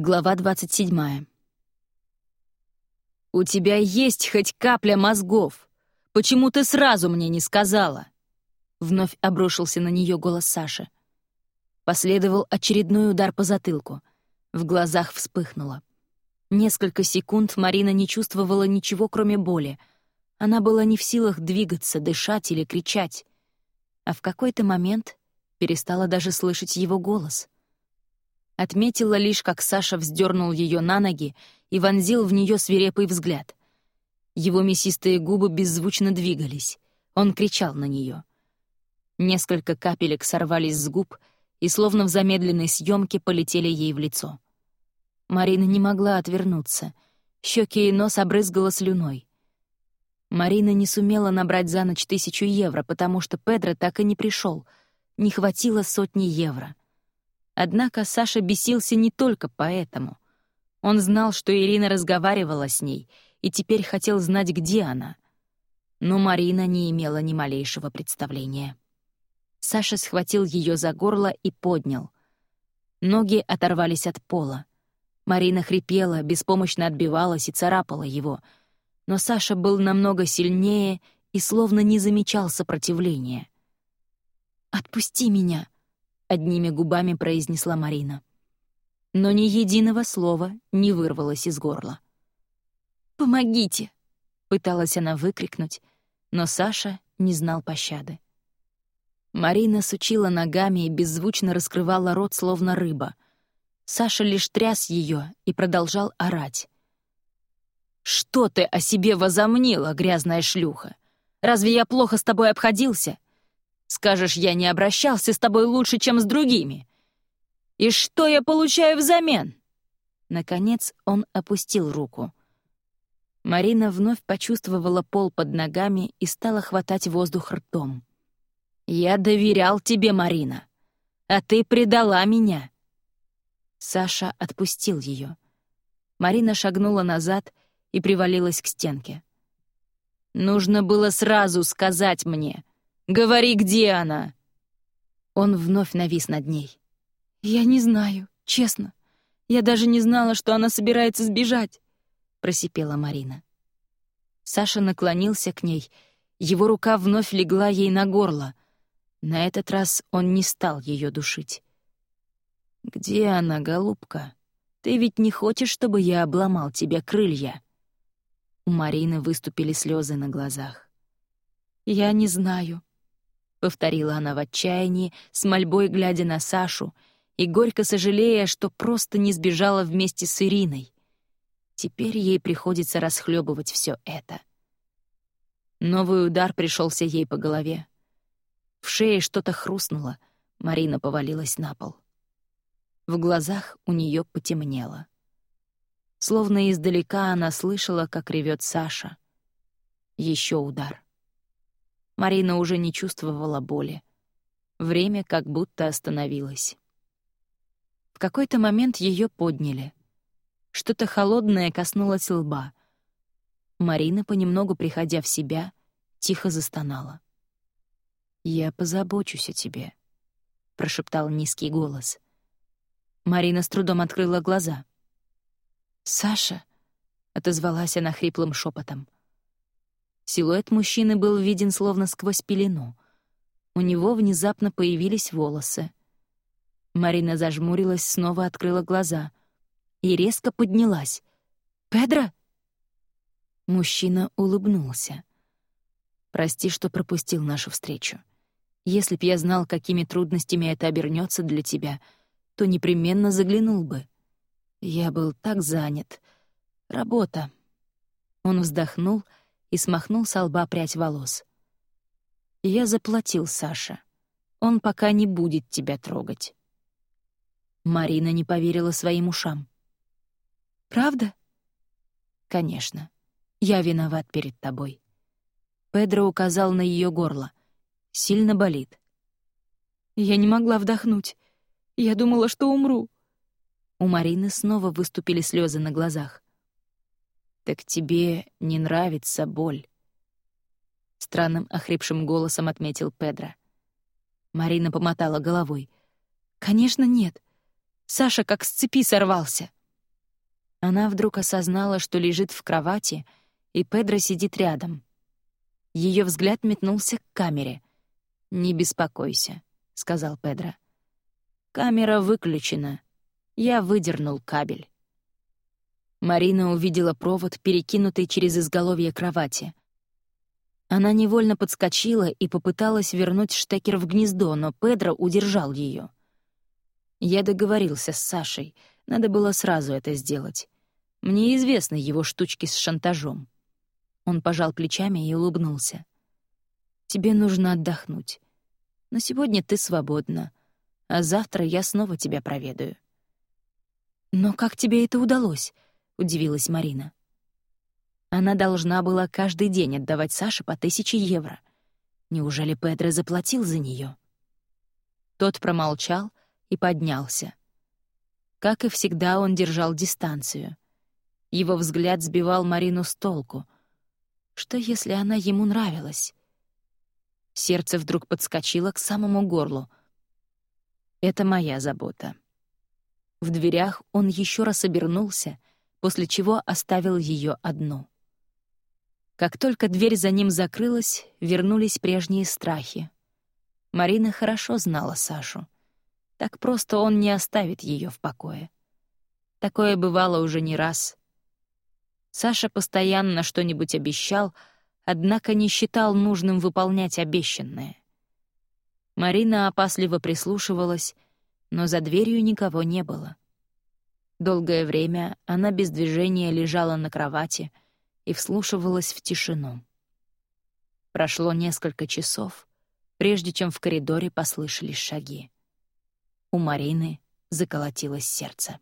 Глава 27. «У тебя есть хоть капля мозгов. Почему ты сразу мне не сказала?» Вновь обрушился на нее голос Саши. Последовал очередной удар по затылку. В глазах вспыхнуло. Несколько секунд Марина не чувствовала ничего, кроме боли. Она была не в силах двигаться, дышать или кричать. А в какой-то момент перестала даже слышать его голос — Отметила лишь, как Саша вздернул ее на ноги и вонзил в нее свирепый взгляд. Его мясистые губы беззвучно двигались. Он кричал на нее. Несколько капелек сорвались с губ и, словно в замедленной съемке, полетели ей в лицо. Марина не могла отвернуться. Щеки и нос обрызгала слюной. Марина не сумела набрать за ночь тысячу евро, потому что Педро так и не пришел. Не хватило сотни евро. Однако Саша бесился не только поэтому. Он знал, что Ирина разговаривала с ней, и теперь хотел знать, где она. Но Марина не имела ни малейшего представления. Саша схватил ее за горло и поднял. Ноги оторвались от пола. Марина хрипела, беспомощно отбивалась и царапала его. Но Саша был намного сильнее и словно не замечал сопротивления. «Отпусти меня!» — одними губами произнесла Марина. Но ни единого слова не вырвалось из горла. «Помогите!» — пыталась она выкрикнуть, но Саша не знал пощады. Марина сучила ногами и беззвучно раскрывала рот, словно рыба. Саша лишь тряс ее и продолжал орать. «Что ты о себе возомнила, грязная шлюха? Разве я плохо с тобой обходился? Скажешь, я не обращался с тобой лучше, чем с другими. И что я получаю взамен?» Наконец он опустил руку. Марина вновь почувствовала пол под ногами и стала хватать воздух ртом. «Я доверял тебе, Марина, а ты предала меня». Саша отпустил ее. Марина шагнула назад и привалилась к стенке. «Нужно было сразу сказать мне, Говори, где она!» Он вновь навис над ней. «Я не знаю, честно. Я даже не знала, что она собирается сбежать», — просипела Марина. Саша наклонился к ней, его рука вновь легла ей на горло. На этот раз он не стал ее душить. «Где она, голубка? Ты ведь не хочешь, чтобы я обломал тебе крылья?» У Марины выступили слезы на глазах. «Я не знаю», — повторила она в отчаянии, с мольбой глядя на Сашу и горько сожалея, что просто не сбежала вместе с Ириной. Теперь ей приходится расхлебывать все это. Новый удар пришелся ей по голове. В шее что-то хрустнуло, Марина повалилась на пол. В глазах у нее потемнело. Словно издалека она слышала, как ревет Саша. Еще удар — Марина уже не чувствовала боли. Время как будто остановилось. В какой-то момент ее подняли. Что-то холодное коснулось лба. Марина, понемногу приходя в себя, тихо застонала. «Я позабочусь о тебе», — прошептал низкий голос. Марина с трудом открыла глаза. «Саша», — отозвалась она хриплым шепотом. Силуэт мужчины был виден словно сквозь пелену. У него внезапно появились волосы. Марина зажмурилась, снова открыла глаза и резко поднялась. «Педро?» Мужчина улыбнулся. «Прости, что пропустил нашу встречу. Если б я знал, какими трудностями это обернется для тебя, то непременно заглянул бы. Я был так занят. Работа». Он вздохнул — и смахнул с лба прядь волос. «Я заплатил Саше. Он пока не будет тебя трогать». Марина не поверила своим ушам. «Правда?» «Конечно. Я виноват перед тобой». Педро указал на ее горло. «Сильно болит». «Я не могла вдохнуть. Я думала, что умру». У Марины снова выступили слезы на глазах. «Так тебе не нравится боль?» Странным охрипшим голосом отметил Педро. Марина помотала головой. «Конечно, нет. Саша как с цепи сорвался». Она вдруг осознала, что лежит в кровати, и Педро сидит рядом. Ее взгляд метнулся к камере. «Не беспокойся», — сказал Педро. «Камера выключена. Я выдернул кабель». Марина увидела провод, перекинутый через изголовье кровати. Она невольно подскочила и попыталась вернуть штекер в гнездо, но Педро удержал ее. Я договорился с Сашей, надо было сразу это сделать. Мне известны его штучки с шантажом. Он пожал плечами и улыбнулся. «Тебе нужно отдохнуть. Но сегодня ты свободна, а завтра я снова тебя проведаю». «Но как тебе это удалось?» — удивилась Марина. Она должна была каждый день отдавать Саше по тысяче евро. Неужели Педро заплатил за нее? Тот промолчал и поднялся. Как и всегда, он держал дистанцию. Его взгляд сбивал Марину с толку. Что, если она ему нравилась? Сердце вдруг подскочило к самому горлу. «Это моя забота». В дверях он еще раз обернулся, после чего оставил ее одну. Как только дверь за ним закрылась, вернулись прежние страхи. Марина хорошо знала Сашу. Так просто он не оставит ее в покое. Такое бывало уже не раз. Саша постоянно что-нибудь обещал, однако не считал нужным выполнять обещанное. Марина опасливо прислушивалась, но за дверью никого не было. Долгое время она без движения лежала на кровати — и вслушивалась в тишину. Прошло несколько часов, прежде чем в коридоре послышались шаги. У Марины заколотилось сердце.